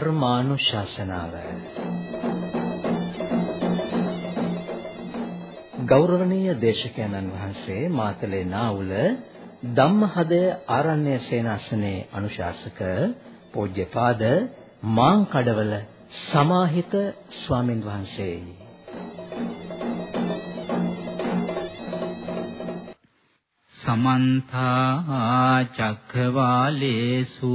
ධර්මානුශාසනාව. ගෞරවනීය දේශකයන්න් වහන්සේ මාතලේ නාවුල ධම්මහදය ආරණ්‍ය සේනාසනේ අනුශාසක පූජ්‍යපාද මාංකඩවල සමාහිත ස්වාමින් වහන්සේයි සමන්ත චක්ඛවාලේසු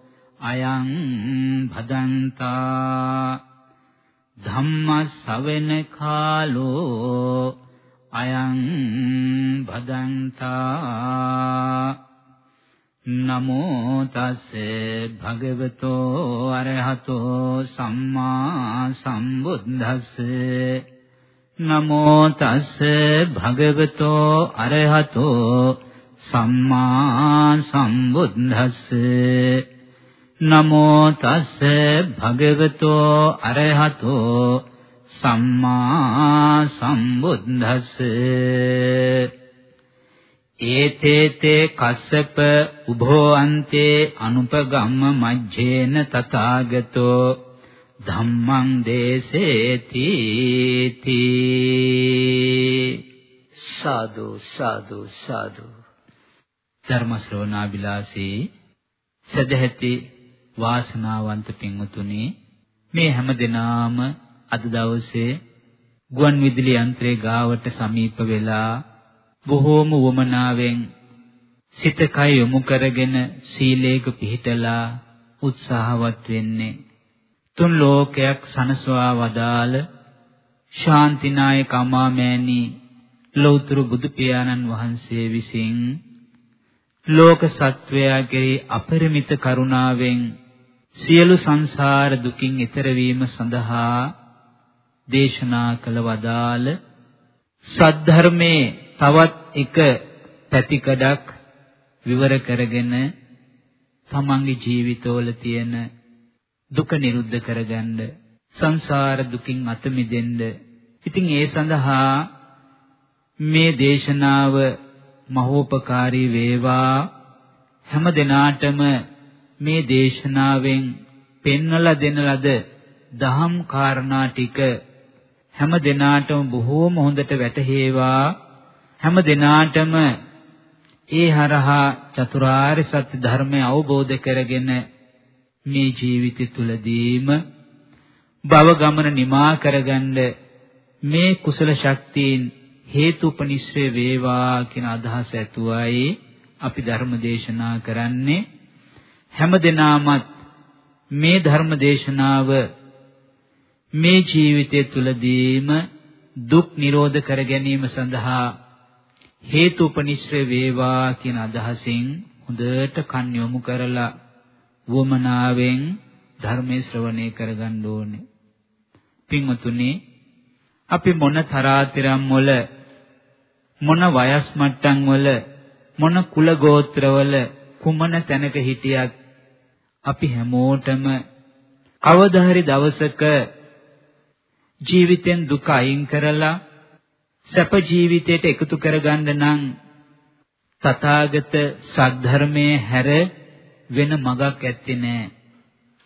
අයං භදන්තා ධම්මස්සවෙන කාලෝ අයං භදන්තා නමෝ තස්සේ භගවතෝ අරහතෝ සම්මා සම්බුද්දස්සේ නමෝ තස්සේ භගවතෝ අරහතෝ සම්මා සම්බුද්දස්ස නමෝ තස්ස භගවතෝ අරහතෝ සම්මා සම්බුද්දස්ස. ඒතේතේ කස්සප උභෝ අන්තේ අනුපගම්ම මජ්ජේන තථාගතෝ ධම්මං දේසේති සාදු සාදු සාදු. ධර්ම ශ්‍රවණාබිලාසී සදැහැති වාසනාවන්ත පින්වතුනි මේ හැම දිනාම අද දවසේ ගුවන් විදුලි යන්ත්‍රයේ ගාවට සමීප වෙලා බොහෝම වමනාවෙන් සිත කය යොමු කරගෙන සීලේක පිහිටලා උත්සාහවත් වෙන්නේ. තුන් ලෝකයක් සනසවා වදාළ ශාන්තිනායක අමාමෑණී ලෞතර බුදු පියාණන් වහන්සේ විසින් ලෝක සත්වයා කෙරෙහි අපරිමිත කරුණාවෙන් සියලු සංසාර දුකින් ඈතර වීම සඳහා දේශනා කළ වදාළ සද්ධර්මයේ තවත් එක පැතිකඩක් විවර කරගෙන තමන්ගේ ජීවිතවල තියෙන දුක නිරුද්ධ කරගන්න සංසාර දුකින් අත මිදෙන්න. ඉතින් ඒ සඳහා මේ දේශනාව මහෝපකාරී වේවා. හැම දිනාටම මේ දේශනාවෙන් පෙන්වලා දෙන ලද දහම් කාරණා ටික හැම දිනාටම බොහෝම හොඳට වැටහේවා. හැම දිනාටම ඒ හරහා චතුරාර්ය සත්‍ය ධර්මය අවබෝධ කරගෙන මේ ජීවිතය තුලදීම භව ගමන නිමා කරගන්න මේ කුසල ශක්තියින් හේතුපනිශ්‍රේ වේවා කියන අදහස ඇතුවයි අපි ධර්ම දේශනා කරන්නේ. හැමදෙනාමත් මේ ධර්ම දේශනාව මේ ජීවිතය තුලදීම දුක් නිරෝධ කර ගැනීම සඳහා හේතුපනිශ්‍රේ වේවා කියන අදහසින් හොඳට කන් යොමු කරලා වමනාවෙන් ධර්මයේ ශ්‍රවණය කරගන්න ඕනේ. පින්වතුනි අපි මොන තරාතිරම් වල මොන වයස් මට්ටම් වල මොන කුල ගෝත්‍රවල කුමන තැනක හිටියත් අපි හැමෝටම කවදා හරි දවසක ජීවිතෙන් දුක අයින් කරලා සැප ජීවිතයට එකතු කරගන්න නම් තථාගත සද්ධර්මයේ හැර වෙන මගක් ඇත්තේ නැහැ.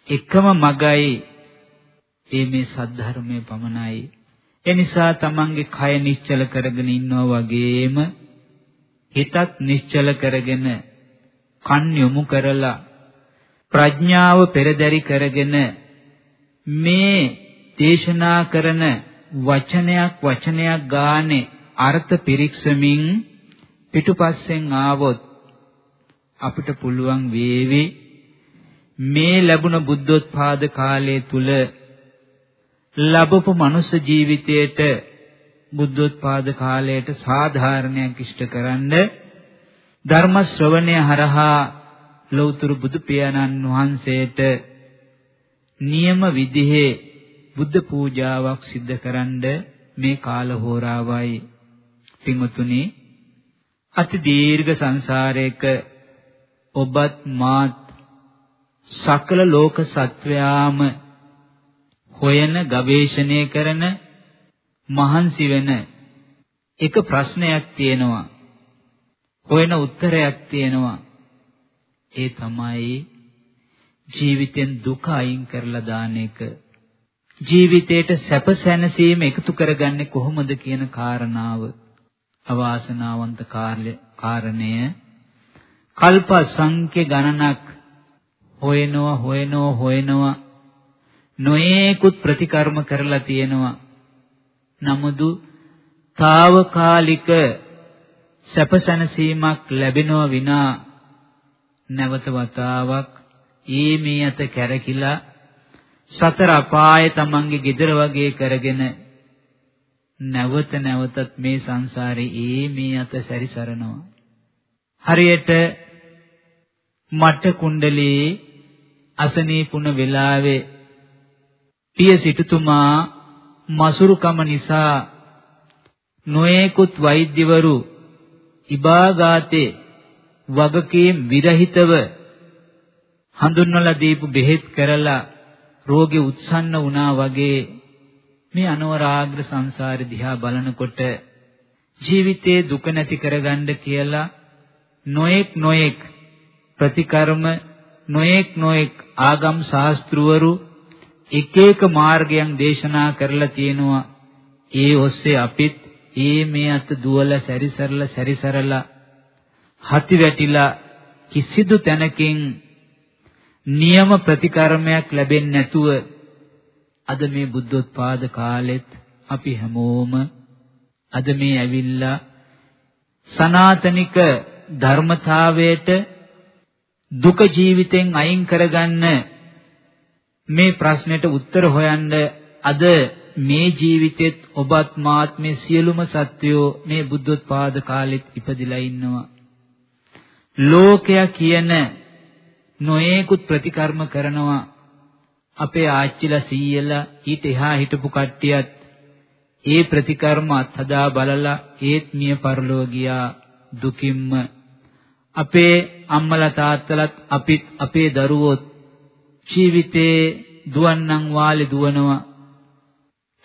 එකම මගයි ඒ මේ සද්ධර්මයේ පමණයි. එනිසා තමන්ගේ කය නිශ්චල කරගෙන ඉන්නවා වගේම හිතත් නිශ්චල කරගෙන කන් යොමු කරලා ප්‍රඥාව පෙරදරි කරගෙන මේ දේශනා කරන වචනයක් වචනයක් ගානේ අර්ථ පිරික්සමින් පිටුපස්සෙන් ආවොත් අපිට පුළුවන් වේවි. මේ ලැබුණ බුද්ධෝත්පාද කාලය තුල ලැබපු මනුෂ්‍ය ජීවිතයට බුද්ධෝත්පාද කාලයට සාධාරණයක් ඉෂ්ට කරන්න ධර්ම ශ්‍රවණය හරහා ලෞතර බුදු පියාණන් වහන්සේට නියම විදිහේ බුද්ධ පූජාවක් සිද්ධ කරන්න මේ කාල හෝරාවයි. පින්වතුනි අති දීර්ඝ සංසාරයක ඔබත් මාත් සකල ලෝක සත්වයාම හොයන ගවේෂණය කරන මහන්සි වෙන එක ප්‍රශ්නයක් තියෙනවා. හොයන උත්තරයක් තියෙනවා. ඒ තමයි ජීවිතෙන් දුක අයින් කරලා දාන එක. ජීවිතේට සැප සැනසීම එකතු කරගන්නේ කොහොමද කියන කාරණාව අවාසනාවන්ත කාරණය. කල්ප සංඛ්‍ය ගණනක් හොයනවා හොයනවා හොයනවා. නොයේකුත් ප්‍රතිකර්ම කරලා තියෙනවා. නමුදු తాවකාලික සැපසනසීමක් ලැබෙනව විනා නැවත වතාවක් ඊ මේ අත කැරකිලා සතර අපාය තමන්ගේ gedara වගේ කරගෙන නැවත නැවතත් මේ සංසාරේ ඊ මේ අත සැරිසරනවා. හරියට මට කුණ්ඩලී අසනීපුණ වෙලාවේ පිය සිටුතුමා මසුරුකම නිසා නොයෙකුත් වෛද්‍යවරු ඉබාගාතේ වගකීම් විරහිතව හඳුන්වලා දීපු බෙහෙත් කරලා රෝගේ උත්සන්න වුණා වගේ මේ අනවරාග්‍ර සංසාරේ දිහා බලනකොට ජීවිතේ දුක නැති කරගන්න කියලා නොඑක් නොඑක් ප්‍රතිකර්ම නොඑක් නොඑක් ආගම් ශාස්ත්‍රවරු එක එක මාර්ගයන් දේශනා කරලා තියෙනවා. ඒ ඔස්සේ අපිත් ඒ මේ අත දුවලා සැරිසරලා සැරිසරලා හති වැටිලා කිසිදු තැනකින් නියම ප්‍රතිකර්මයක් ලැබෙන්නේ නැතුව අද මේ බුද්ධෝත්පාද කාලෙත් අපි හැමෝම අද මේ ඇවිල්ලා සනාතනික ධර්මතාවයට දුක ජීවිතෙන් අයින් කරගන්න මේ ප්‍රශ්නෙට උත්තර හොයන්න අද මේ ජීවිතෙත් ඔබත් මාත් මේ සියලුම සත්වයෝ මේ බුද්ධෝත්පාද කාලෙත් ඉපදිලා ඉන්නවා. ලෝකයා කියන නොයේකුත් ප්‍රතිකර්ම කරනවා. අපේ ආච්චිලා සීයලා ඊට එහා හිටපු කට්ටියත් ඒ ප්‍රතිකර්ම අත්හදා බලලා ඒත් මිය පරලෝ ගියා දුකින්ම. අපේ අම්මලා තාත්තලාත් අපිත් අපේ දරුවොත් ජීවිතේ දුවන්නම් වාලේ දුවනවා.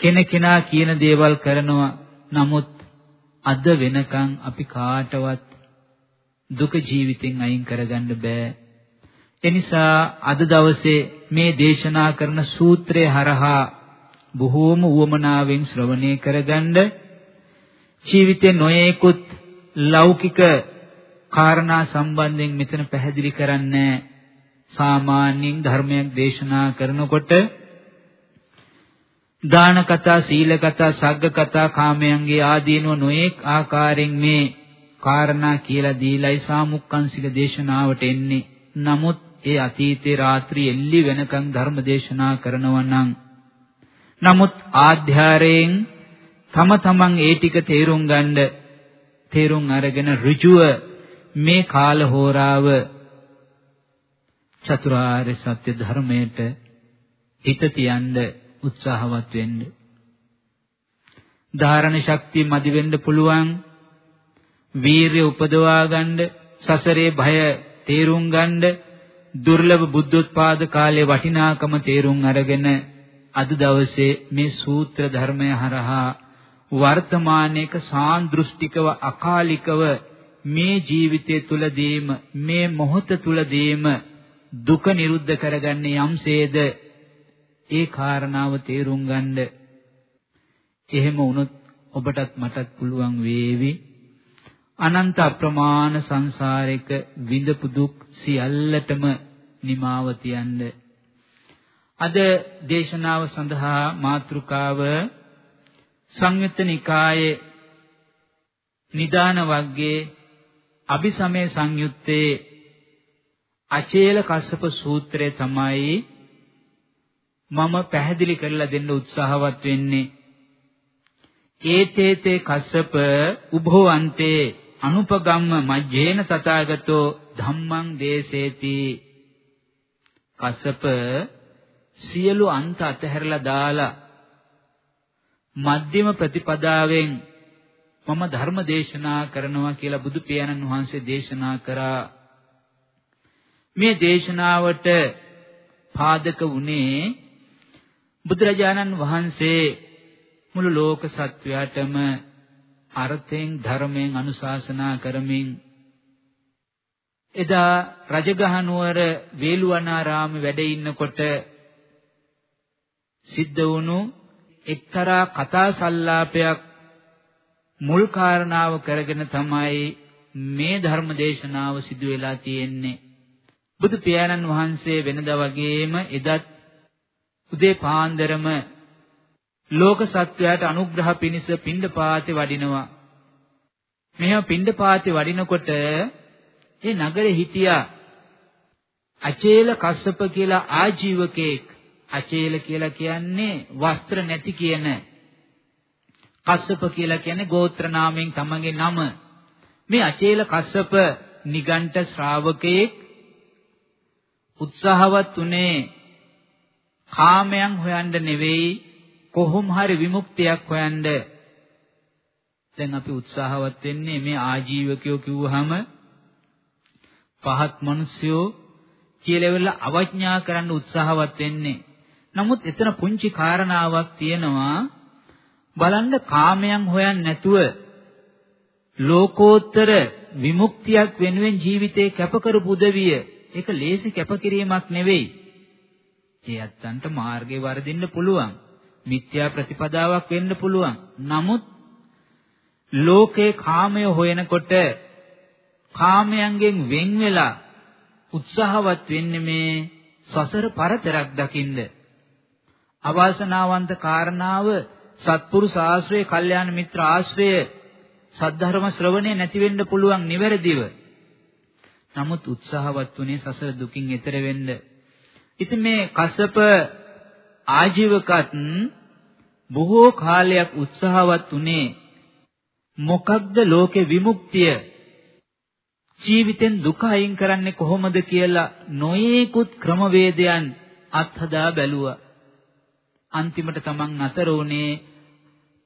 කෙනකෙනා කියන දේවල් කරනවා. නමුත් අද වෙනකන් අපි කාටවත් දුක ජීවිතෙන් අයින් කරගන්න බෑ. එනිසා අද දවසේ මේ දේශනා කරන සූත්‍රය හරහා බොහෝම උවමනාවෙන් ශ්‍රවණය කරගන්න ජීවිතේ නොයේකුත් ලෞකික කාරණා සම්බන්ධයෙන් මෙතන පැහැදිලි කරන්නේ සාමාන්‍යයෙන් ධර්මයක් දේශනා කරනකොට දාන කතා, සීල කතා, සග්ග කතා, කාමයන්ගේ ආදීනව නොඑක් ආකාරයෙන් මේ කාරණා කියලා දීලයි සාමුක්කංශික දේශනාවට එන්නේ. නමුත් ඒ අතීතේ රාත්‍රී එල්ලි වෙනකන් ධර්ම දේශනා කරනවා නම් නමුත් ආධ්‍යාරයෙන් තම තමන් ඒ ටික තේරුම් ගන්න තේරුම් අරගෙන ඍජුව මේ කාල හෝරාව චතුරාර්ය සත්‍ය ධර්මයට හිත තියන්න උත්සාහවත් වෙන්න. ධාරණ ශක්තිය මදි වෙන්න පුළුවන්. වීරිය උපදවා ගන්න, සසරේ භය තේරුම් ගන්න, දුර්ලභ බුද්ධෝත්පාද කාලයේ වටිනාකම තේරුම් අරගෙන අද දවසේ මේ සූත්‍ර ධර්මය හරහා වර්තමානයේක සාන්දෘෂ්ටිකව අකාලිකව මේ ජීවිතය තුලදීම මේ මොහොත තුලදීම දුක නිරුද්ධ කරගන්නේ යම්සේද ඒ කාරණාව තේරුම් ගන්න. එහෙම වුණොත් ඔබටත් මටත් පුළුවන් වේවි. අනන්ත අප්‍රමාණ සංසාරයක විඳපු දුක් සියල්ලටම නිමාව තියන්න. අද දේශනාව සඳහා මාතෘකාව සංයුත්ත නිකායේ නිදාන වර්ගයේ අபிසමය සංයුත්තේ අචේල කස්සප සූත්‍රය තමයි මම පැහැදිලි කරලා දෙන්න උත්සාහවත් වෙන්නේ. ඒතේතේ කස්සප උභවන්තේ අනුපගම්ම මජ්ජේන තථාගතෝ ධම්මං දේසේති. කස්සප සියලු අන්ත අතහැරලා දාලා මධ්‍යම ප්‍රතිපදාවෙන් මම ධර්ම දේශනා කරනවා කියලා බුදු පියාණන් වහන්සේ දේශනා කරා. මේ දේශනාවට පාදක වුණේ බුදුරජාණන් වහන්සේ මුළු ලෝක සත්වයාටම අර්ථයෙන් ධර්මයෙන් අනුශාසනා කරමින් එදා රජගහ නුවර වේළුවනාරාමේ වැඩ ඉන්නකොට සිද්ධ වුණු එක්තරා කතා සංලාපයක් මුල් කාරණාව කරගෙන තමයි මේ ධර්ම දේශනාව සිදු වෙලා තියෙන්නේ. බුදු පියාණන් වහන්සේ වෙනදා වගේම එදත් උදේ පාන්දරම ලෝක සත්වයාට අනුග්‍රහ පිණිස පිණ්ඩපාතේ වඩිනවා. මෙහෙම පිණ්ඩපාතේ වඩිනකොට ඒ නගරේ හිටියා අචේල කස්සප කියලා ආජීවකෙක්. අචේල කියලා කියන්නේ වස්ත්‍ර නැති කියන. කස්සප කියලා කියන්නේ ගෝත්‍ර නාමයෙන් තමගේ නම. මේ අචේල කස්සප නිගණ්ඨ ශ්‍රාවකෙක් උත්සාහවත් උනේ කාමයන් හොයන්න නෙවෙයි කොහොම හරි විමුක්තියක් හොයන්න දැන් අපි උත්සාහවත් වෙන්නේ මේ ආජීවකයෝ කිව්වහම පහත් මිනිස්සුયો කියලා වෙලා අවඥා කරන්න උත්සාහවත් වෙන්නේ. නමුත් එතන පුංචි කාරණාවක් තියෙනවා බලන්න කාමයන් හොයන්නේ නැතුව ලෝකෝත්තර විමුක්තියක් වෙනුවෙන් ජීවිතේ කැප කරපු උදවිය ඒක ලේසි කැපකිරීමක් නෙවෙයි. ඒ අත්තන්ට මාර්ගේ වර්ධින්න පුළුවන්. මිත්‍යා ප්‍රතිපදාවක් වෙන්න පුළුවන්. නමුත් ලෝකේ කාමය හොයනකොට කාමයන්ගෙන් වෙන් වෙලා උත්සාහවත් වෙන්නේ මේ සසර පරතරක් දකින්න. අවාසනාවන්ත කාරණාව සත්පුරුෂ ආශ්‍රය, කල්යාණ මිත්‍ර ආශ්‍රය, සද්ධර්ම ශ්‍රවණය නැති වෙන්න පුළුවන් නිවැරදිව. නමුත් උත්සාහවත් වුණේ සසර දුකින් එතර වෙන්න. ඉතින් මේ කසප ආජීවකත් බොහෝ කාලයක් උත්සාහවත් උනේ මොකක්ද ලෝකේ විමුක්තිය? ජීවිතෙන් දුක අයින් කරන්නේ කොහොමද කියලා නොයේකුත් ක්‍රමවේදයන් අත්හදා බැලුවා. අන්තිමට තමන් අතර උනේ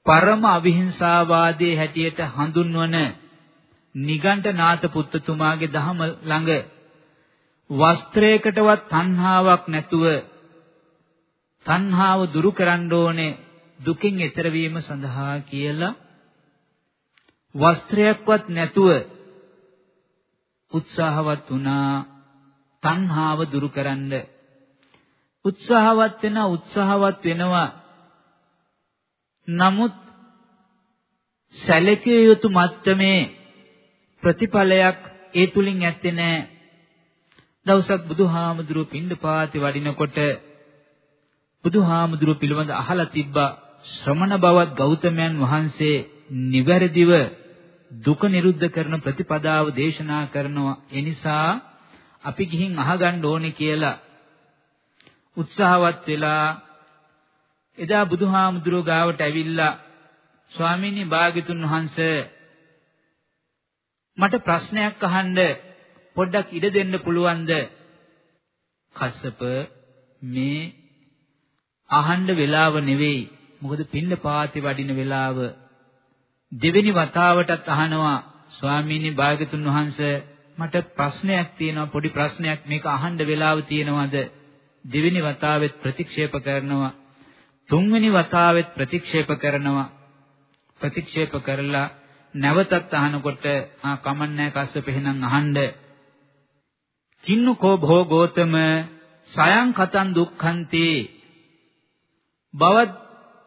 පරම අවිහිංසාවාදයේ හැටියට හඳුන්වන නිගණ්ඨනාත පුත්තුමාගේ දහම ළඟ වස්ත්‍රයකටවත් තණ්හාවක් නැතුව තණ්හාව දුරු කරන්න ඕනේ දුකින් එතර වීම සඳහා කියලා වස්ත්‍රයක්වත් නැතුව උත්සාහවත් වුණා තණ්හාව දුරු කරන්න. උත්සාහවත් වෙන උත්සාහවත් වෙනවා. නමුත් සැලකිය යුතු මට්ටමේ ප්‍රතිඵලයක් ඒ තුලින් ඇත්තේ නැහැ දවසක් බුදුහාමුදුරුව පින්ඩපාතේ වඩිනකොට බුදුහාමුදුරුව පිළිබඳ අහලා තිබ්බා ශ්‍රමණ බවත් ගෞතමයන් වහන්සේ නිවැරදිව දුක නිරුද්ධ කරන ප්‍රතිපදාව දේශනා කරනවා ඒ නිසා අපි ගිහින් අහගන්න ඕනේ කියලා උත්සාහවත් වෙලා එදා බුදුහාමුදුරුව ගාවට ඇවිල්ලා ස්වාමීනි භාග්‍යතුන් වහන්සේ මට ප්‍රශ්නයක් අහන්න පොඩ්ඩක් ඉඩ දෙන්න පුළුවන්ද? කස්සප මේ අහන්න වෙලාව නෙවෙයි. මොකද පින්න පාති වඩින වෙලාව. දෙවෙනි වතාවටත් අහනවා ස්වාමීනි භාග්‍යතුන් වහන්සේ මට ප්‍රශ්නයක් තියෙනවා පොඩි ප්‍රශ්නයක් මේක අහන්න වෙලාව තියෙනවද? දෙවෙනි වතාවෙත් ප්‍රතික්ෂේප කරනවා. තුන්වෙනි වතාවෙත් ප්‍රතික්ෂේප කරනවා. ප්‍රතික්ෂේප කරලා නැවතත් අහනකොට ආ කමන්නේ කස්සප එහෙනම් අහන්න. කින්නකෝ භෝ ගෝතම සයන් කතන් දුක්ඛන්ති. බවත්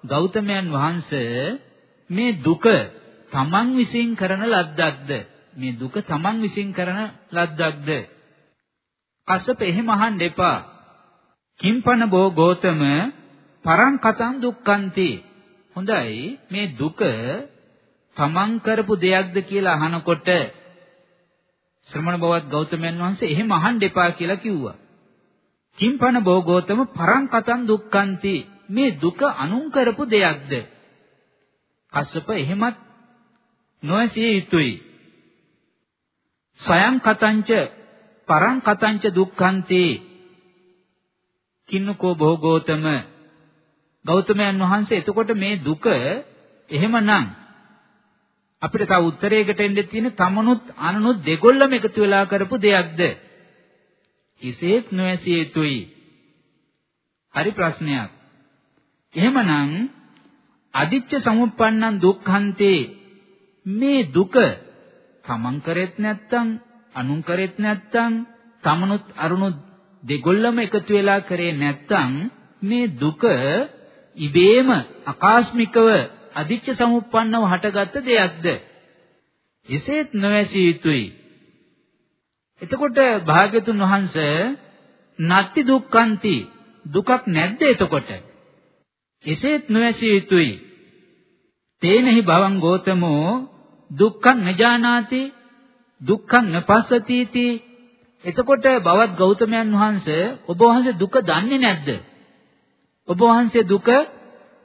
ගෞතමයන් වහන්සේ මේ දුක තමන් විසින් කරන ලද්දක්ද? මේ දුක තමන් විසින් කරන ලද්දක්ද? කස්සප එහෙම අහන්න එපා. කිම්පන බෝ ගෝතම පරං කතං දුක්ඛන්ති. හොඳයි. මේ දුක තමන් කරපු දෙයක්ද කියලා අහනකොට ශ්‍රමණ බවත් ගෞතමයන් වහන්සේ එහෙම අහන්න එපා කියලා කිව්වා. කිම්පන බෝ ගෞතම පරං කතං දුක්ඛන්ති. මේ දුක අනුන් කරපු දෙයක්ද? කස්සප එහෙමත් නොඇසිය යුතුයි. සයන් කතංච පරං කතංච දුක්ඛන්ති කින්නකෝ බෝ ගෞතම ගෞතමයන් වහන්සේ එතකොට මේ දුක එහෙමනම් අපිට තව උත්තරයකට එන්න තියෙන තමනුත් අනනුත් දෙගොල්ලම එකතු වෙලා කරපු දෙයක්ද? කිසේත් නොඇසිය යුතුයි. හරි ප්‍රශ්නයක්. එහෙමනම් අදිච්ච සමුප්පන්නං දුක්ඛන්තේ. මේ දුක තමන් කරෙත් නැත්තම් අනුන් කරෙත් නැත්තම් තමනුත් අරුණුත් දෙගොල්ලම එකතු වෙලා කරේ නැත්තම් මේ දුක ඉබේම අකාස්මිකව අදිච්ච සමුප්පන්නව හටගත්ත දෙයක්ද? එසේත් නොවැසිය යුතුයි. එතකොට භාග්‍යතුන් වහන්සේ නත්ති දුක්ඛන්ති. දුකක් නැද්ද එතකොට? එසේත් නොවැසිය යුතුයි තේනහි භවං ගෝතමෝ දුක්ඛං නජානාති දුක්ඛං නපස්සති එතකොට බවත් ගෞතමයන් වහන්සේ ඔබ වහන්සේ දුක දන්නේ නැද්ද? ඔබ වහන්සේ දුක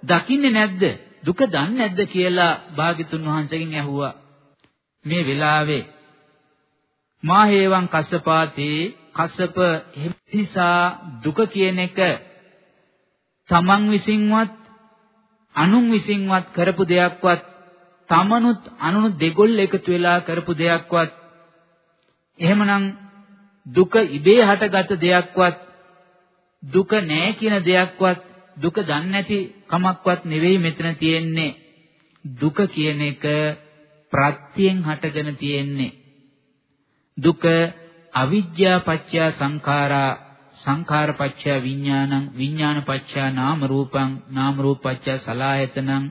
දකින්නේ නැද්ද? දුක දන්නේ නැද්ද කියලා භාග්‍යතුන් වහන්සේගෙන් ඇහුවා. මේ වෙලාවේ මා හේවං කස්සපාතේ කස්සප නිසා දුක කියන එක තමන් විසින්වත් අනුන් විසින්වත් කරපු දෙයක්වත් තමනුත් අනුනුත් දෙගොල්ල එකතු වෙලා කරපු දෙයක්වත් එහෙමනම් දුක ඉබේ හටගත් දෙයක්වත් දුක නෑ කියන දෙයක්වත් දුක දන්නේ නැති කමක්වත් නෙවෙයි මෙතන තියෙන්නේ. දුක කියන එක ප්‍රත්‍යයෙන් හටගෙන තියෙන්නේ. දුක අවිද්‍යා පත්‍ය සංඛාරා සංඛාර පත්‍ය විඥානං විඥාන පත්‍ය නාම රූපං නාම රූප පත්‍ය සලායතනං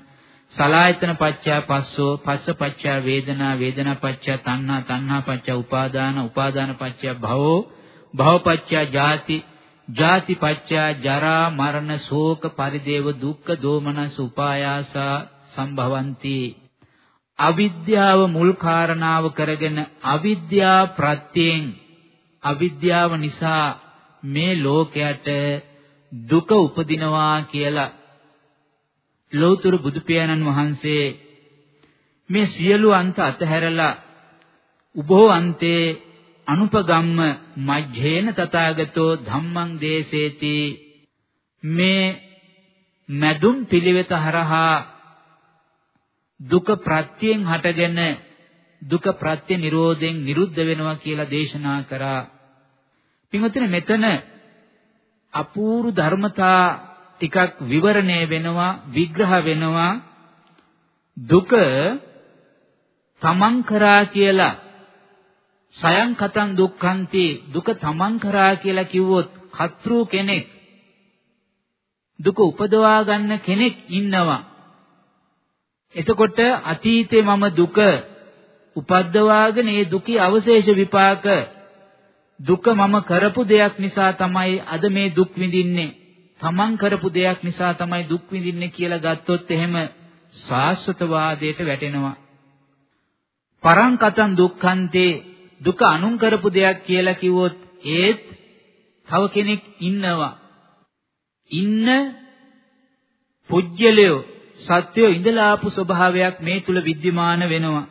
සලායතන පත්‍ය පස්සෝ පස්ස පත්‍ය වේදනා වේදනා පත්‍ය තණ්හා තණ්හා පත්‍ය උපාදාන උපාදාන පත්‍ය භවෝ භව පත්‍ය ජාති ජාති පත්‍ය ජරා මරණ ශෝක පරිදේව දුක්ඛ දෝමනස් උපායාස සම්භවಂತಿ. අවිද්‍යාව මුල් කාරණාව කරගෙන අවිද්‍යා ප්‍රත්‍යයෙන් අවිද්‍යාව නිසා මේ ලෝකයට දුක උපදිනවා කියලා ලෞතර බුදු පියාණන් වහන්සේ මේ සියලු අන්ත අතහැරලා උභෝ අන්තේ අනුපගම්ම මජ්ජේන තථාගතෝ ධම්මං දේසේති මේ මදුම් පිළිවෙත හරහා දුක ප්‍රත්‍යයෙන් හටගෙන දුක ප්‍රත්‍ය නිරෝධයෙන් නිරුද්ධ වෙනවා කියලා දේශනා කරා. පින්වත්නි මෙතන අපූර්ව ධර්මතා ටිකක් විවරණය වෙනවා විග්‍රහ වෙනවා. දුක තමන් කරා කියලා සයන් කතං දුක්ඛන්ති. දුක තමන් කරා කියලා කිව්වොත් කත්රු කෙනෙක් දුක උපදවා ගන්න කෙනෙක් ඉන්නවා. එතකොට අතීතේ මම දුක උපද්දවාගෙන ඒ දුකේ අවශේෂ විපාක දුක මම කරපු දෙයක් නිසා තමයි අද මේ දුක් විඳින්නේ තමන් කරපු දෙයක් නිසා තමයි දුක් විඳින්නේ කියලා ගත්තොත් එහෙම සාස්වතවාදයට වැටෙනවා. පරං කතං දුක්ඛන්තේ දුක අනුන් කරපු දෙයක් කියලා කිව්වොත් ඒත් තව කෙනෙක් ඉන්නවා. ඉන්න පුජ්‍යලයෝ සත්‍යෝ ඉඳලා ආපු ස්වභාවයක් මේ තුල विद्यमान වෙනවා.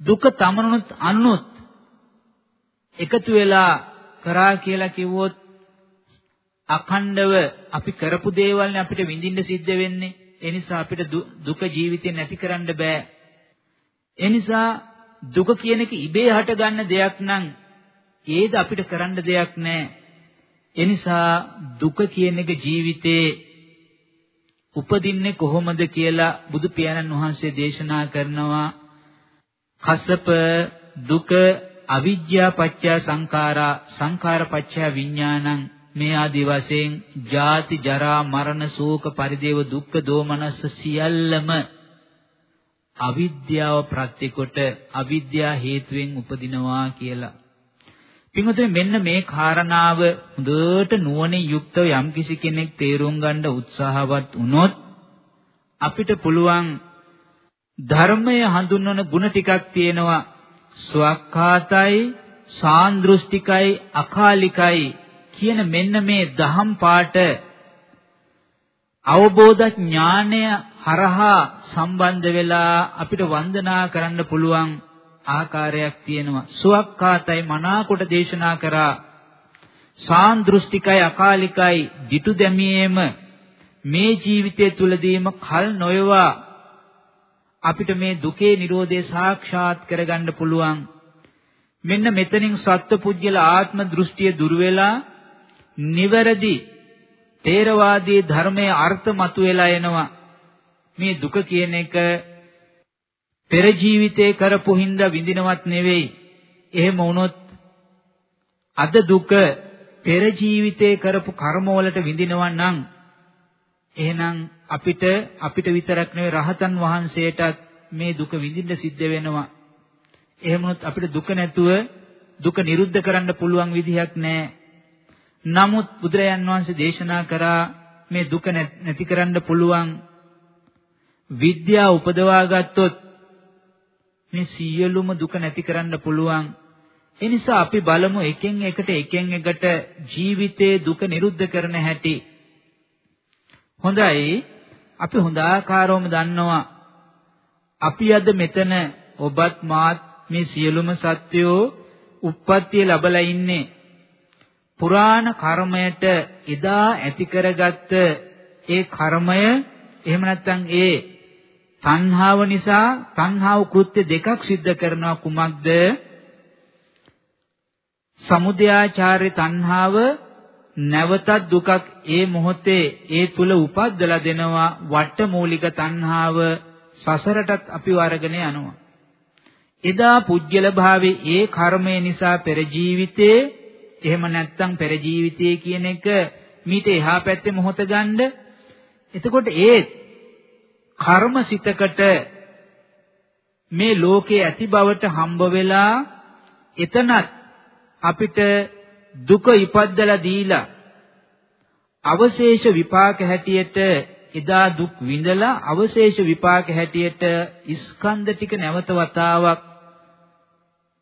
දුක තමනුත් අනුත් එකතු වෙලා කරා කියලා කිව්වොත් අඛණ්ඩව අපි කරපු දේවල්නේ අපිට විඳින්න සිද්ධ වෙන්නේ. ඒ නිසා අපිට දුක ජීවිතේ නැති කරන්න බෑ. ඒ නිසා දුක කියන එක ඉබේ හටගන්න දෙයක් නම් ඒද අපිට කරන්න දෙයක් නෑ. ඒ නිසා දුක කියන එක ජීවිතේ උපදින්නේ කොහොමද කියලා බුදු පියාණන් වහන්සේ දේශනා කරනවා. කසප දුක අවිජ්ජා පත්‍ය සංඛාරා සංඛාර පත්‍ය විඥානං මේ ආදි වශයෙන් ජාති ජරා මරණ ශෝක පරිදේව දුක්ඛ දෝමනස්ස සියල්ලම අවිද්‍යාව ප්‍රත්‍යකොට අවිද්‍යා හේතුවෙන් උපදිනවා කියලා. පින්වතුනි මෙන්න මේ කාරණාව හොඳට නුවණින් යුක්තව යම්කිසි කෙනෙක් තේරුම් ගන්න උත්සාහවත් වුණොත් අපිට පුළුවන් ධර්මය හඳුන්වන ಗುಣ ටිකක් තියෙනවා ස්වක්ඛාතයි සාන්දෘෂ්ටිකයි අකාලිකයි කියන මෙන්න මේ දහම් පාට අවබෝධ ඥානය හරහා සම්බන්ධ වෙලා අපිට වන්දනා කරන්න පුළුවන් ආකාරයක් තියෙනවා. සුවක්කාතයි මනාකොට දේශනා කරා. සාන්දෘෂ්ටිකයි අකාලිකයි, ditu දැමියේම මේ ජීවිතය තුලදීම කල් නොයවා අපිට මේ දුකේ Nirodhe සාක්ෂාත් කරගන්න පුළුවන්. මෙන්න මෙතනින් සත්පුජ්‍යල ආත්ම දෘෂ්ටිය දුර වෙලා නිවැරදි තේරවාදී ධර්මයේ අර්ථ මතුවලා එනවා. මේ දුක කියන එක පෙර ජීවිතේ කරපු හින්දා විඳිනවත් නෙවෙයි. එහෙම වුණොත් අද දුක පෙර ජීවිතේ කරපු කර්මවලට විඳිනවා නම් එහෙනම් අපිට අපිට විතරක් නෙවෙයි රහතන් වහන්සේටත් මේ දුක විඳින්න සිද්ධ වෙනවා. එහෙම වුණොත් අපිට දුක නැතුව දුක නිරුද්ධ කරන්න පුළුවන් විදිහක් නැහැ. නමුත් බුදුරජාන් වහන්සේ දේශනා කරා මේ දුක නැති කරන්න පුළුවන් විද්‍යාව උපදවා ගත්තොත් මේ සියලුම දුක නැති කරන්න පුළුවන්. ඒ නිසා අපි බලමු එකෙන් එකට එකෙන් එකට ජීවිතයේ දුක නිරුද්ධ කරන හැටි. හොඳයි. අපි හොඳාකාරවම දන්නවා. අපි අද මෙතන ඔබත් මාත් මේ සියලුම සත්වයෝ උප්පත්තිය ලැබලා ඉන්නේ. පුරාණ කර්මයට එදා ඇති කරගත්ත ඒ කර්මය එහෙම නැත්නම් ඒ තණ්හාව නිසා තණ්හාව කෘත්‍ය දෙකක් සිද්ධ කරනවා කුමක්ද? සමුදයාචාර්ය තණ්හාව නැවතත් දුකක් ඒ මොහොතේ ඒ තුල උපද්දලා දෙනවා වට්ටමූලික තණ්හාව සසරටත් අපිව අරගෙන යනවා. එදා පුජ්‍යල භාවයේ ඒ කර්මය නිසා පෙර ජීවිතේ එහෙම නැත්නම් පෙර ජීවිතයේ කියන එක මීට එහා පැත්තේ මොහොත ගන්න. එතකොට ඒ කර්මසිතකට මේ ලෝකේ ඇති බවට හම්බ වෙලා එතනත් අපිට දුක ඉපද්දලා දීලා අවශේෂ විපාක හැටියට එදා දුක් විඳලා අවශේෂ විපාක හැටියට ස්කන්ධ ටික නැවත වතාවක්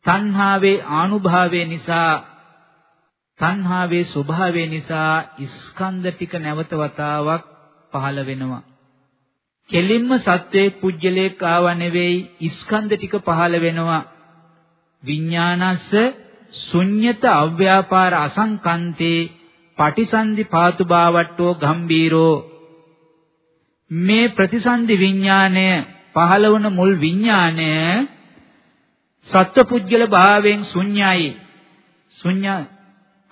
තණ්හාවේ ආනුභාවය නිසා තණ්හාවේ ස්වභාවය නිසා ස්කන්ධ ටික නැවත වතාවක් පහළ වෙනවා. කෙලින්ම සත්වයේ පුජ්‍යලේක ආව නෙවෙයි ස්කන්ධ ටික පහළ වෙනවා. විඥානස්ස ශුඤ්‍යත අව්‍යාපාර අසංකන්තේ පටිසන්ධි පාතු බාවට්ටෝ ගම්බීරෝ. මේ ප්‍රතිසන්ධි විඥාණය පහළ වුණ මුල් විඥාණය සත්වපුජ්‍යල භාවයෙන් ශුන්‍යයි. ශුන්‍ය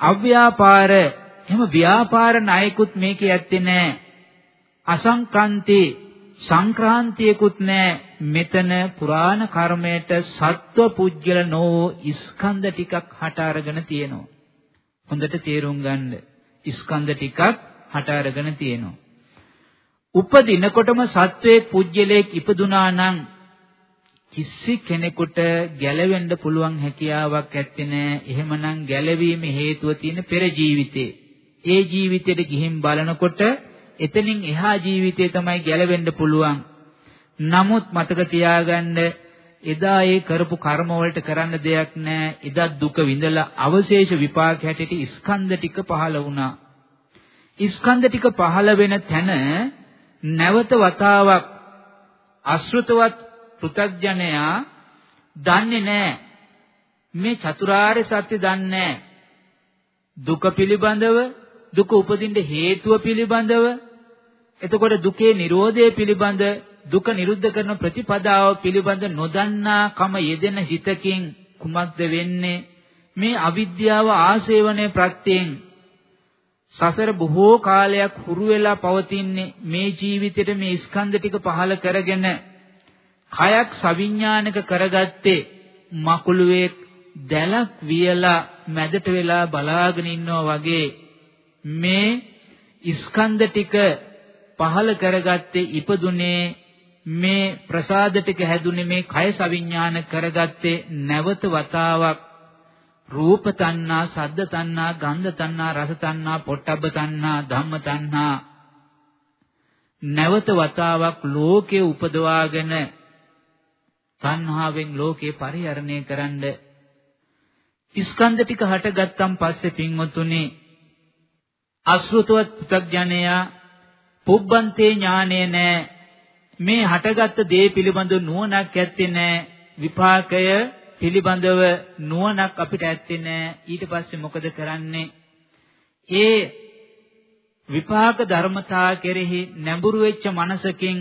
අව්‍යාපාර එහෙම ව්‍යාපාර ණයකුත් මේකේ ඇත්තේ නැහැ අසංක්‍රාන්ති සංක්‍රාන්තියකුත් නැහැ මෙතන පුරාණ කර්මයට සත්ව පුජ්‍යල නෝ ස්කන්ධ ටිකක් හට අරගෙන තියෙනවා හොඳට තේරුම් ගන්න ස්කන්ධ ටිකක් හට අරගෙන තියෙනවා උපදිනකොටම සත්වයේ පුජ්‍යලයක් ඉපදුනා නම් කිසි කෙනෙකුට ගැලවෙන්න පුළුවන් හැකියාවක් ඇත්තේ නැහැ. එහෙමනම් ගැලවීම හේතුව තියෙන පෙර ජීවිතේ. ඒ ජීවිතේට ගිහින් බලනකොට එතනින් එහා ජීවිතේ තමයි ගැලවෙන්න පුළුවන්. නමුත් මතක තියාගන්න එදා ඒ කරපු කර්ම වලට කරන්න දෙයක් නැහැ. එදා දුක විඳලා අවශේෂ විපාක හැටියට ස්කන්ධ ටික පහළ වුණා. ස්කන්ධ ටික පහළ වෙන තැන නැවත වතාවක් අශෘතවත් පෘථග්ජනයා දන්නේ නැහැ. මේ චතුරාර්ය සත්‍ය දන්නේ නැහැ. දුක පිළිබඳව, දුක උපදින්න හේතුව පිළිබඳව, එතකොට දුකේ Nirodhe පිළිබඳ, දුක නිරුද්ධ කරන ප්‍රතිපදාව පිළිබඳ නොදන්නා කම යෙදෙන හිතකින් කුමක්ද වෙන්නේ? මේ අවිද්‍යාව ආශේවනයේ ප්‍රත්‍යයෙන් සසර බොහෝ කාලයක් හුරු වෙලා පවතින්නේ මේ ජීවිතේට මේ ස්කන්ධ ටික පහල කරගෙන කයක් සවිඥානික කරගත්තේ මකුළුවේ දැලක් වියලා මැදට වෙලා බලාගෙන ඉන්නවා වගේ මේ ස්කන්ධ ටික පහල කරගත්තේ ඉපදුනේ මේ ප්‍රසාද ටික හැදුනේ මේ කය සවිඥාන කරගත්තේ නැවත වතාවක්. රූප තණ්හා, සද්ද තණ්හා, ගන්ධ තණ්හා, රස තණ්හා, පොට්ටබ්බ තණ්හා, ධම්ම තණ්හා. නැවත වතාවක් ලෝකේ උපදවාගෙන තණ්හාවෙන් ලෝකේ පරිහරණය කරන්න. ස්කන්ධ ටික හටගත්තන් පස්සේ පින්වතුනි අසෘතවත් පුතග්ජනයා පුබ්බන්තේ ඥානය නැ. මේ හටගත්ත දේ පිළිබඳ නුවණක් ඇත්තේ නැ විපාකය පිළිබඳව නුවණක් අපිට ඇත්තේ නැ ඊට පස්සේ මොකද කරන්නේ ඒ විපාක ධර්මතා කෙරෙහි නැඹුරු වෙච්ච මනසකින්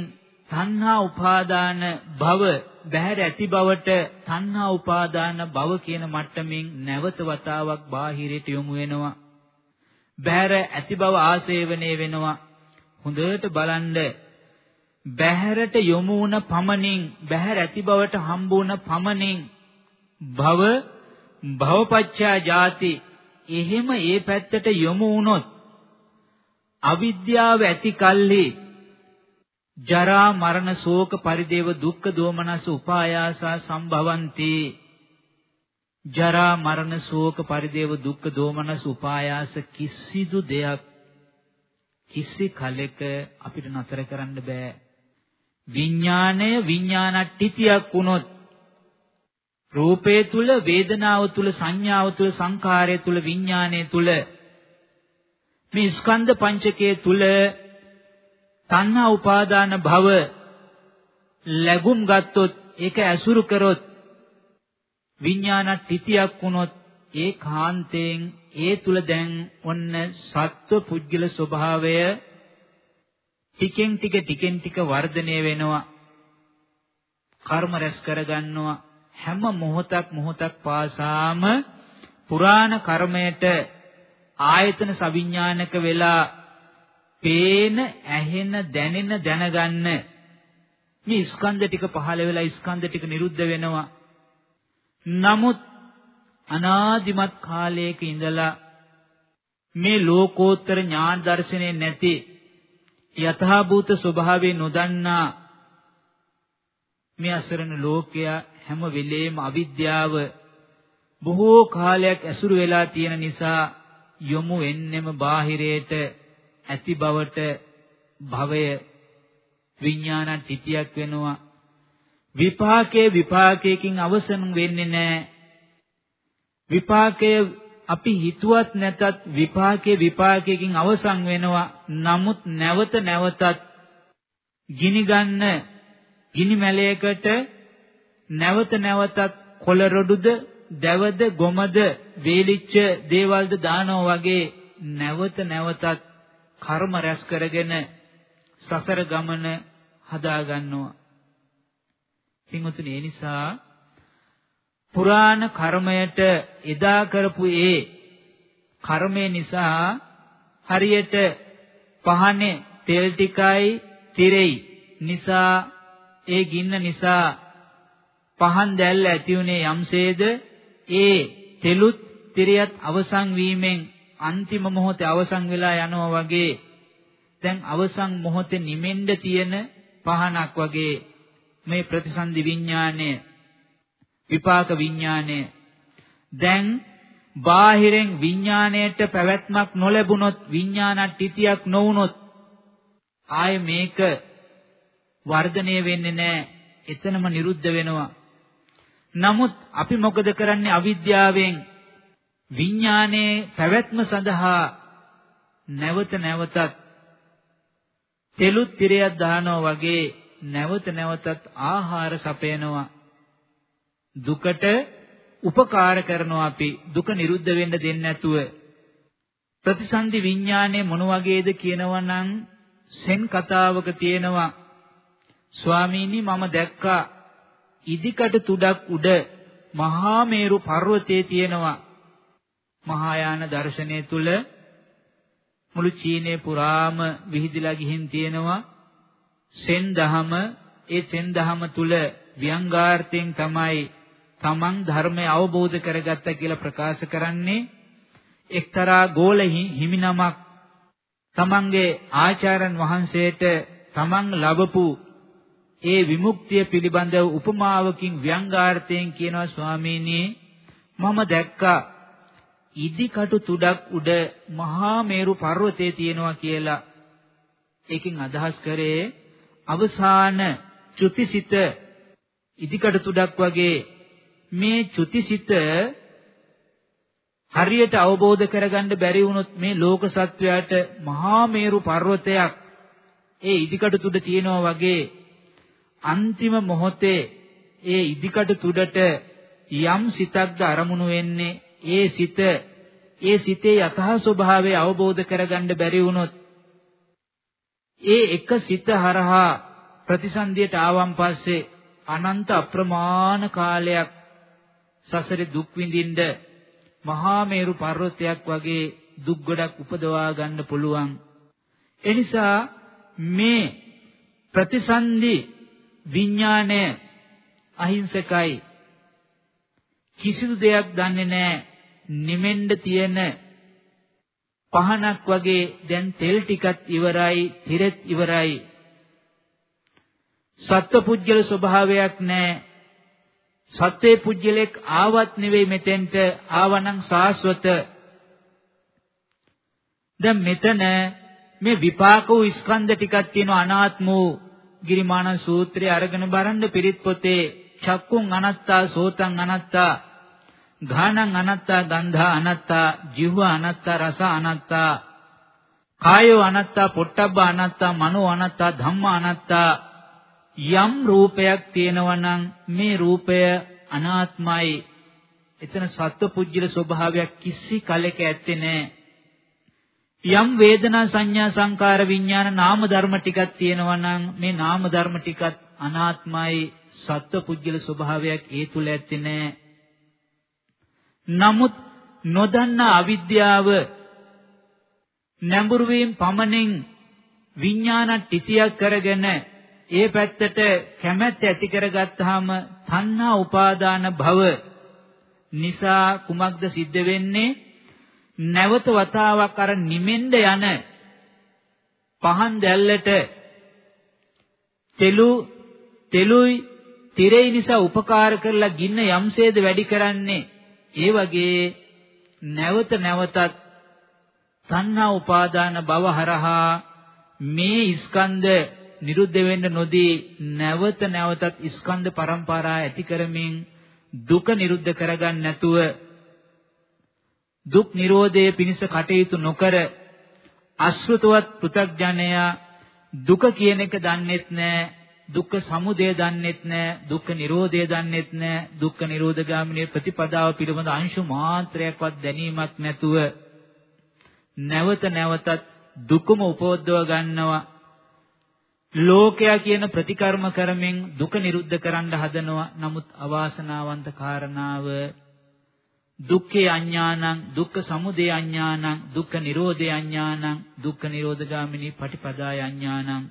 තණ්හා උපාදාන භව බහැර ඇති බවට තණ්හා උපාදාන භව කියන මට්ටමින් නැවත වතාවක් බාහිරට යොමු වෙනවා. බහැර ඇති බව ආසේවණය වෙනවා. හොඳට බලන්න බහැරට යොමු වුණ පමණින් බහැර ඇති බවට හම්බ වුණ පමණින් භව භවපච්චා ජාති එහෙම ඒ පැත්තට යොමු වුණොත් අවිද්‍යාව ඇති කල්හි ජරා මරණ ශෝක පරිදේව දුක්ඛ දෝමනස උපායාසා සම්භවಂತಿ. ජරා මරණ ශෝක පරිදේව දුක්ඛ දෝමනස උපායාස කිසිදු දෙයක් කිසි කලෙක අපිට නතර කරන්න බෑ. විඥාණය විඥානට්ටිතියක් වුණොත් රූපේ තුල වේදනාව තුල සංඥාව තුල සංඛාරය තුල විඥානය තුල මේ ස්කන්ධ පංචකයේ තුල තණ්හා උපාදාන භව ලැබුම් ගත්තොත් ඒක ඇසුරු කරොත් විඥාන තිතියක් වුණොත් ඒ කාන්තයෙන් ඒ තුල දැන් ඔන්න සත්ව පුද්ගල ස්වභාවය ටිකෙන් ටික ටිකෙන් ටික වර්ධනය වෙනවා. කර්ම රැස් කරගන්නවා. හැම මොහොතක් මොහොතක් පාසාම පුරාණ කර්මයට ආයතන සවිඥානික වෙලා පේන ඇහෙන දැනෙන දැනගන්න. මේ ස්කන්ධ ටික පහළ වෙලා ස්කන්ධ ටික නිරුද්ධ වෙනවා. නමුත් අනාදිමත් කාලයක ඉඳලා මේ ලෝකෝත්තර ඥාන දර්ශනේ නැති යථාභූත ස්වභාවය නොදන්නා මේ අසරණ ලෝකයා හැම වෙලේම අවිද්‍යාව බොහෝ කාලයක් ඇසුරු වෙලා තියෙන නිසා යොමු වෙන්නෙම බාහිරයට ඇති බවට භවය විඥාන තිතියක් වෙනවා. විපාකයේ විපාකයකින් අවසන් වෙන්නේ නැහැ. විපාකය අපි හිතුවත් නැතත් විපාකයේ විපාකයකින් අවසන් වෙනවා නමුත් නැවත නැවතත් ගිනි ගන්න ගිනි මැලයකට නැවත නැවතත් කොළ රොඩුද දැවද ගොමද වේලිච්ච දේවල්ද දානවා වගේ නැවත නැවතත් කර්ම රැස් කරගෙන සසර ගමන හදා ගන්නවා. පින්වතුනි ඒ නිසා පුරාණ කර්මයට එදා කරපු ඒ කර්මය නිසා හරියට පහනේ තෙල් ටිකයි තිරෙයි නිසා ඒ ගින්න නිසා පහන් දැල්ල ඇති උනේ යම්සේද? ඒ තෙලුත් තිරියත් අවසන් වීමෙන් අන්තිම මොහොතේ අවසන් වෙලා යනවා වගේ දැන් අවසන් මොහොතේ නිමෙන්න තියෙන පහනක් වගේ මේ ප්‍රතිසන්දි විඥානය විපාක විඥානය. දැන් බාහිරෙන් විඥාණයට පැවැත්මක් නොලැබුණොත් විඥානට්ටිතියක් නොවුනොත් ආය මේක වර්ධනය වෙන්නේ නැහැ. එතනම නිරුද්ධ වෙනවා. නමුත් අපි මොකද කරන්නේ අවිද්‍යාවෙන්? විඥානයේ පැවැත්ම සඳහා නැවත නැවතත් තෙලුත් තිරයක් දානවා වගේ නැවත නැවතත් ආහාර සපයනවා. දුකට උපකාර කරනවා අපි දුක නිරුද්ධ වෙන්න දෙන්නේ නැතුව. ප්‍රතිසන්දි විඥානයේ මොන වගේද කියනවා නම් සෙන් කතාවක තියෙනවා ස්වාමීනි මම දැක්කා ඉදිකට තුඩක් උඩ මහා මේරු පර්වතයේ තියෙනවා. මහායාන දර්ශනය තුල මුළු චීනය පුරාම විහිදිලා ගිහින් තියෙනවා. සෙන් දහම ඒ සෙන් දහම තුල ව්‍යංගාර්ථයෙන් තමයි තමන් ධර්මය අවබෝධ කරගත්තා කියලා ප්‍රකාශ කරන්නේ එක්තරා ගෝල හිමිනමක් තමන්ගේ ආචාර්යන් වහන්සේට තමන් ලැබපු ඒ විමුක්තිය පිළිබඳව උපමාවකින් ව්‍යංගාර්ථයෙන් කියනවා ස්වාමීනි මම දැක්කා ඉදිකටු තුඩක් උඩ මහා මේරු පර්වතයේ තියෙනවා කියලා. ඒකෙන් අදහස් කරේ අවසාන චුතිසිත ඉදිකටු තුඩක් වගේ මේ චුතිසිත හරියට අවබෝධ කරගන්න බැරි වුණොත් මේ ලෝක සත්වයාට මහා මේරු පර්වතයක් ඒ ඉදිකටු තුඩ තියෙනවා වගේ අන්තිම මොහොතේ ඒ ඉදිකටු තුඩට යම් සිතක්ද අරමුණු වෙන්නේ ඒ සිත ඒ සිතේ යථා ස්වභාවය අවබෝධ කරගන්න බැරි වුණොත් ඒ එක සිත හරහා ප්‍රතිසන්දියට ආවන් පස්සේ අනන්ත අප්‍රමාණ කාලයක් සසරේ දුක් විඳින්න මහා මේරු පර්වතයක් වගේ දුක් ගොඩක් උපදවා ගන්න පුළුවන්. එනිසා මේ ප්‍රතිසන්දි විඥාණය අහිංසකයි. කිසිදු දෙයක් දන්නේ නැහැ. නිමෙන්න තියෙන පහනක් වගේ දැන් තෙල් ටිකත් ඉවරයි, තිරෙත් ඉවරයි. සත්පුජ්‍යල ස්වභාවයක් නැහැ. සත්වේ පුජ්‍යලෙක් ආවත් නෙවෙයි මෙතෙන්ට ආවනම් සාස්වත. දැන් මෙතන මේ විපාක වූ ස්කන්ධ ටිකක් තියෙන අනාත්ම වූ ගිරිමාන සූත්‍රය අරගෙන බලන්න පිරිත් පොතේ චක්කුං අනත්තා සෝතං අනත්තා ඝානං අනත්තා ගන්ධා අනත්තා ජීව අනත්තා රස අනත්තා කායෝ අනත්තා පොට්ටබ්බ අනත්තා මනෝ අනත්තා ධම්ම අනත්තා යම් රූපයක් තියෙනවා නම් මේ රූපය අනාත්මයි. එතන සත්ව ස්වභාවයක් කිසි කලක ඇත්තේ නැහැ. යම් වේදනා සංඥා සංකාර විඥාන නාම ධර්ම ටිකක් තියෙනවා නම් මේ නාම ධර්ම ටිකත් අනාත්මයි. සත්ව පුජ්‍යල ස්වභාවයක් ඒ තුල ඇත්තේ නැහැ. නමුත් නොදන්නා අවිද්‍යාව නැඹුරු වීම පමණින් විඥාන ටිතියක් කරගෙන ඒ පැත්තට කැමැත්ත ඇති කරගත්තාම තණ්හා උපාදාන භව නිසා කුමක්ද සිද්ධ වෙන්නේ? නැවත වතාවක් අර නිමෙන්න යන පහන් දැල්ලට තෙලු තෙලුයි තිරේ නිසා උපකාර කරලා ගින්න යම්සේද වැඩි කරන්නේ. ඒ වගේ නැවත නැවතත් තණ්හා උපාදාන භව හරහා මේ ස්කන්ධ නිරුද්ධ වෙන්න නොදී නැවත නැවතත් ස්කන්ධ පරම්පරා ඇති කරමින් දුක නිරුද්ධ කරගන්න නැතුව දුක් නිරෝධයේ පිණිස කටයුතු නොකර අශෘතවත් පෘථග්ජනයා දුක කියන එක දන්නෙත් නැහැ දුක්ඛ සමුදය දන්නෙත් නැහැ දුක්ඛ නිරෝධය දන්නෙත් නැහැ දුක්ඛ නිරෝධගාමිනී ප්‍රතිපදාව පිළිබඳ අංශු මාත්‍රයක්වත් දැනීමක් නැතුව නැවත නැවතත් දුකම උපෝද්දව ගන්නවා. ලෝකයා කියන ප්‍රතිකර්ම කරමින් දුක නිරුද්ධ කරන්න හදනවා. නමුත් අවාසනාවන්ත කාරණාව දුක්ඛේ අඥානං දුක්ඛ සමුදය අඥානං දුක්ඛ නිරෝධය අඥානං දුක්ඛ නිරෝධගාමිනී පටිපදාය අඥානං.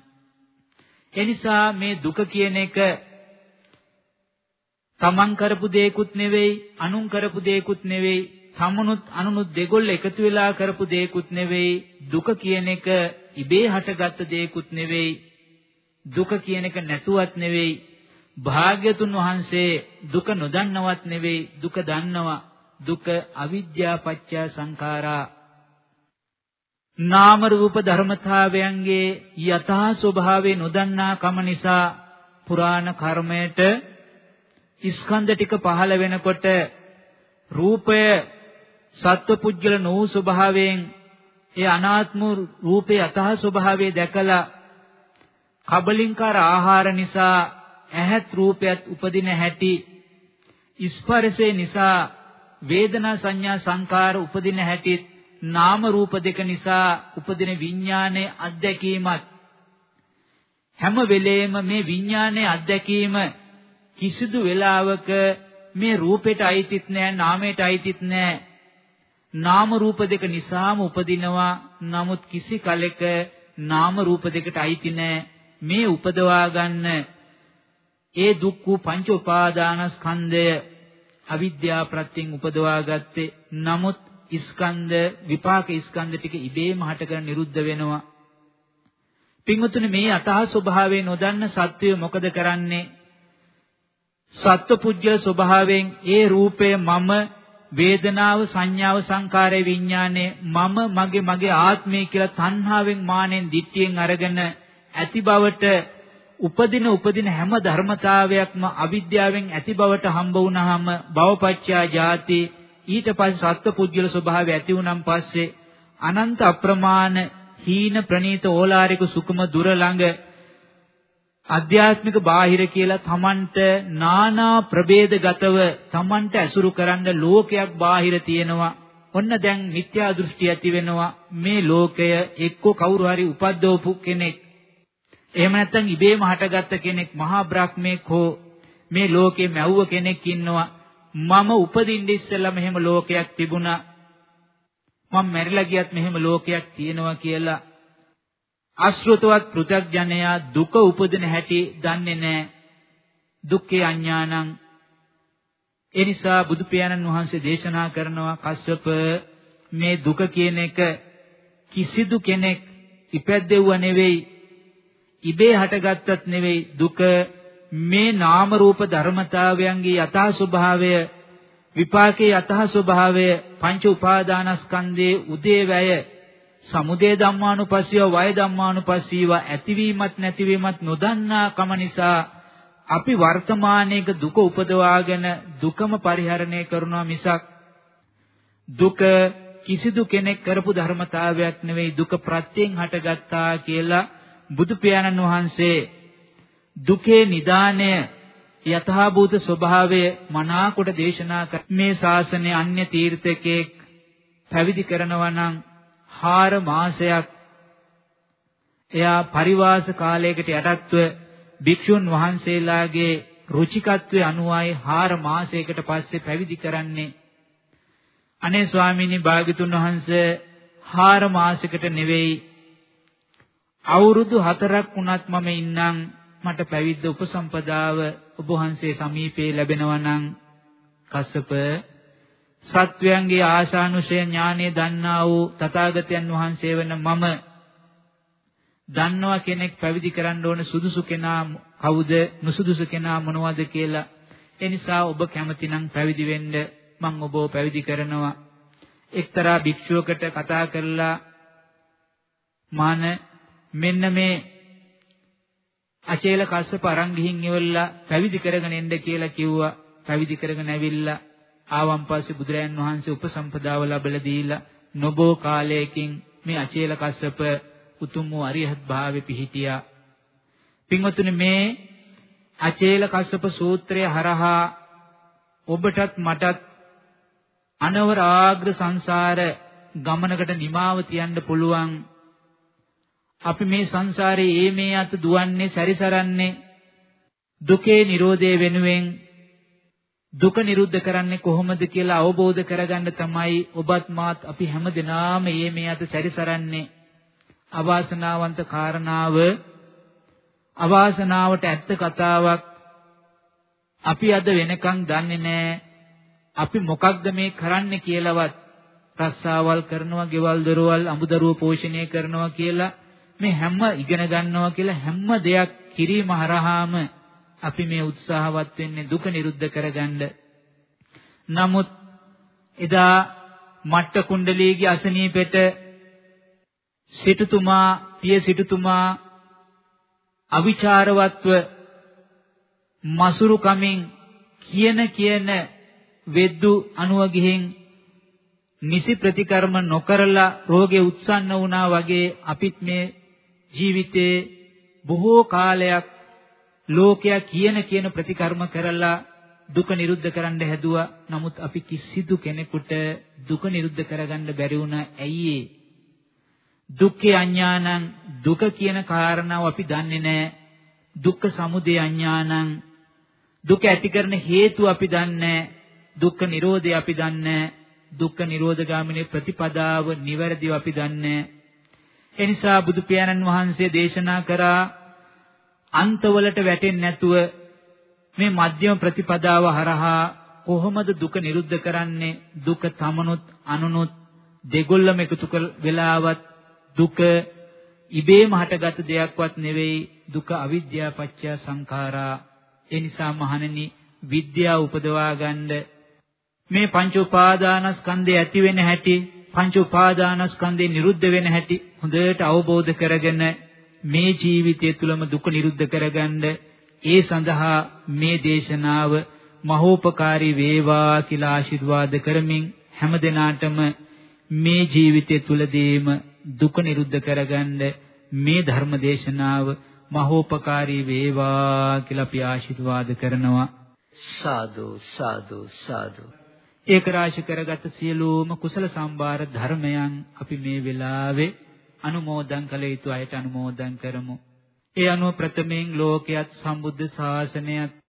එනිසා මේ දුක කියන එක තමන් කරපු දෙයක්ුත් නෙවෙයි අනුන් කරපු දෙයක්ුත් නෙවෙයි තමනුත් අනුනුත් දෙගොල්ල එකතු වෙලා කරපු දෙයක්ුත් නෙවෙයි දුක කියන එක ඉබේ හටගත්ත දෙයක්ුත් නෙවෙයි. දුක කියන එක නැතුවත් නෙවෙයි භාග්‍යතුන් වහන්සේ දුක නොදන්නවත් නෙවෙයි දුක දන්නවා. දුක අවිද්‍යා පත්‍ය සංඛාරා. නාම රූප ධර්මතාවයන්ගේ යථා ස්වභාවය නොදන්නා කම නිසා පුරාණ කර්මයට ස්කන්ධ ටික පහළ වෙනකොට රූපය සත්වපුජ්‍යල නෝ ස්වභාවයෙන් ඒ අනාත්ම රූපේ යථා ස්වභාවය දැකලා කබලින්කාර ආහාර නිසා ඇහත් රූපයත් උපදින හැටි ස්පර්ශේ නිසා වේදනා සංඥා සංකාර උපදින හැටිත් නාම රූප දෙක නිසා උපදින විඥානයේ අත්දැකීමත්. හැම වෙලේම මේ විඥානයේ අත්දැකීම කිසිදු වෙලාවක මේ රූපෙට අයිතිත් නෑ නාමයට අයිතිත් නෑ. නාම රූප දෙක නිසාම උපදිනවා. නමුත් කිසි කලෙක නාම රූප දෙකට අයිති නෑ. මේ උපදවා ගන්න ඒ දුක්ඛ පංච උපාදානස්කන්ධය අවිද්‍යා ප්‍රත්‍යයෙන් උපදවා ගත්තේ. නමුත් ස්කන්ධ විපාක ස්කන්ධ ටික ඉබේම හටගෙන නිරුද්ධ වෙනවා. පින්වතුනි මේ අතහ ස්වභාවය නොදන්න සත්වය මොකද කරන්නේ? සත්පුජ්‍ය ස්වභාවයෙන් ඒ රූපය මම වේදනාව සංඥාව සංකාරය විඥානය මම මගේ මගේ ආත්මය කියලා තණ්හාවෙන් මානෙන් දිට්ඨියෙන් අරගෙන ඇති බවට උපදින උපදින හැම ධර්මතාවයක්ම අවිද්‍යාවෙන් ඇති බවට හම්බ වුණාම භවපච්චයා ජාති ඊට පස්සේ සත්පුද්ගල ස්වභාවය ඇති වුණන් පස්සේ අනන්ත අප්‍රමාණ හීන ප්‍රනීත ඕලාරික සුකුම දුර ළඟ අධ්‍යාත්මික බාහිර කියලා තමන්ට නානා ප්‍රභේදගතව තමන්ට ඇසුරු කරන්න ලෝකයක් බාහිර තියෙනවා. ඔන්න දැන් මිත්‍යා දෘෂ්ටි ඇති වෙනවා. මේ ලෝකය එක්ක කවුරු හරි උපද්දවපු කෙනෙක් එහෙම නැත්නම් ඉබේම හටගත්ත කෙනෙක් මහා බ්‍රහ්මෙක් හෝ මේ ලෝකේ මැව්ව කෙනෙක් ඉන්නවා. මම උපදින්න ඉස්සෙල්ලා මෙහෙම ලෝකයක් තිබුණා. මම මැරිලා ගියත් මෙහෙම ලෝකයක් තියෙනවා කියලා අශෘතවත් පෘථග්ජනයා දුක උපදින හැටි දන්නේ නැහැ. දුක්ඛේ අඥානං. ඒ නිසා බුදු පියාණන් වහන්සේ දේශනා කරනවා කස්සප මේ දුක කියන එක කිසිදු කෙනෙක් ඉපැද්දෙව්ව නෙවෙයි. ඉබේ හටගත්තත් නෙවෙයි දුක. මේ නාම රූප ධර්මතාවයන්ගේ යථා ස්වභාවය විපාකේ යථා ස්වභාවය පංච උපාදානස්කන්ධයේ උදේවැය සමුදය ධම්මානුපස්සීව වය ධම්මානුපස්සීව ඇතිවීමත් නැතිවීමත් නොදන්නා කම නිසා අපි වර්තමානයේක දුක උපදවාගෙන දුකම පරිහරණය කරනවා මිසක් දුක කිසිදු කෙනෙක් කරපු ධර්මතාවයක් නෙවෙයි දුක ප්‍රත්‍යයෙන් හටගත්තා කියලා බුදු පියාණන් වහන්සේ දුකේ නිදාණය යථාභූත ස්වභාවය මනාකොට දේශනා කර මේ ශාසනය අන්‍ය තීර්ථකෙක් පැවිදි කරනවා නම් 4 මාසයක් එයා පරිවාස කාලයකට යටත්ව භික්ෂුන් වහන්සේලාගේ රුචිකත්වයේ අනුවයි 4 මාසයකට පස්සේ පැවිදි කරන්නේ. අනේ ස්වාමීනි භාග්‍යතුන් වහන්සේ 4 මාසයකට නෙවෙයි අවුරුදු 4ක් වුණත් මම ඉන්නම්. මට පැවිද්ද උපසම්පදාව ඔබ වහන්සේ සමීපේ ලැබෙනවා නම් කස්සප සත්වයන්ගේ ආශානුෂය ඥානෙ දන්නා වූ තථාගතයන් වහන්සේ වන මම දන්නවා කෙනෙක් පැවිදි කරන්න ඕන සුදුසු කෙනා කවුද? නුසුදුසු කෙනා මොනවද කියලා. ඒ නිසා ඔබ කැමතිනම් පැවිදි වෙන්න. මම ඔබව පැවිදි කරනවා. එක්තරා භික්ෂුවකට කතා කරලා මාන මෙන්න මේ අචේල කස්සප අරන් ගිහින් ඉවරලා පැවිදි කරගෙන එන්න කියලා කිව්වා. පැවිදි කරගෙන ඇවිල්ලා ආවන් පස්සේ බුදුරයන් වහන්සේ උපසම්පදාව ලැබලා දීලා නොබෝ කාලයකින් මේ අචේල කස්සප උතුම් වූ අරිහත් භාවෙ පිහිටියා. පින්වතුනි මේ අචේල කස්සප සූත්‍රය හරහා ඔබටත් මටත් අනවරාග්‍ර සංසාර ගමනකට නිමාව තියන්න පුළුවන් අපි මේ සංසාරේ ඒ මේ අත දුවන්නේ සැරිසරන්නේ දුකේ Nirodhe වෙනුවෙන් දුක නිරුද්ධ කරන්නේ කොහොමද කියලා අවබෝධ කරගන්න තමයි ඔබත් මාත් අපි හැමදෙනාම මේ මේ අත සැරිසරන්නේ. අවාසනාවන්ත කාරණාව අවාසනාවට ඇත්ත කතාවක්. අපි අද වෙනකන් දන්නේ නැහැ අපි මොකක්ද මේ කරන්නේ කියලාවත් රස්සාවල් කරනවා, ගෙවල් දොරවල්, අමුදරුව පෝෂණය කරනවා කියලා මේ හැම ඉගෙන ගන්නවා කියලා හැම දෙයක් කිරීම හරහාම අපි මේ උත්සාහවත් වෙන්නේ දුක නිරුද්ධ කරගන්න. නමුත් එදා මට්ට කුණ්ඩලීගේ අසනීපෙට සිටුතුමා පිය සිටුතුමා අවිචාරවත්ව මසුරු කමින් කියන කියන වෙද්දු අනුව ගිහින් නිසි ප්‍රතිකර්ම නොකරලා රෝගේ උත්සන්න වුණා වගේ අපිත් මේ ජීවිතේ බොහෝ කාලයක් ලෝකයා කියන කියන ප්‍රතිකර්ම කරලා දුක නිරුද්ධ කරන්න හැදුවා. නමුත් අපි කිසිදු කෙනෙකුට දුක නිරුද්ධ කරගන්න බැරි වුණා. ඇයි ඒ? දුක්ඛේ අඥානං දුක කියන කාරණාව අපි දන්නේ නැහැ. දුක්ඛ සමුදය අඥානං දුක ඇති කරන හේතු අපි දන්නේ දුක්ඛ නිරෝධය අපි දන්නේ දුක්ඛ නිරෝධ ගාමිනී ප්‍රතිපදාව නිවැරදිව අපි දන්නේ එනිසා බුදු පියාණන් වහන්සේ දේශනා කරා අන්තවලට වැටෙන්නේ නැතුව මේ මධ්‍යම ප්‍රතිපදාව හරහා කොහොමද දුක නිරුද්ධ කරන්නේ? දුක තමනුත් අනුනුත් දෙගොල්ලම එකතු වෙලාවත් දුක ඉබේම හටගත් දෙයක්වත් නෙවෙයි දුක අවිද්‍යාව පත්‍ය සංඛාරා. ඒ නිසා මහණෙනි විද්‍යාව උපදවා ගන්න. මේ පංච උපාදානස්කන්ධය ඇති වෙන හැටි පංච උපාදානස්කන්ධේ නිරුද්ධ වෙන හැටි හොඳට අවබෝධ කරගෙන මේ ජීවිතය තුළම දුක නිරුද්ධ කරගන්න ඒ සඳහා මේ දේශනාව මහෝපකාරී වේවා කියලා ආශිර්වාද කරමින් හැම දිනාටම මේ ජීවිතය තුලදීම දුක නිරුද්ධ කරගන්න මේ ධර්ම දේශනාව මහෝපකාරී වේවා කියලා අපි ආශිර්වාද කරනවා. සාදු සාදු සාදු. ඒක රාශි කරගත් සියලුම කුසල සම්භාර ධර්මයන් අපි මේ වෙලාවේ අනුමෝදන් කළ යුතු අයට අනුමෝදන් කරමු. ඒ අනුව ප්‍රථමයෙන් ලෝකයක් සම්බුද්ධ ශාසනයත්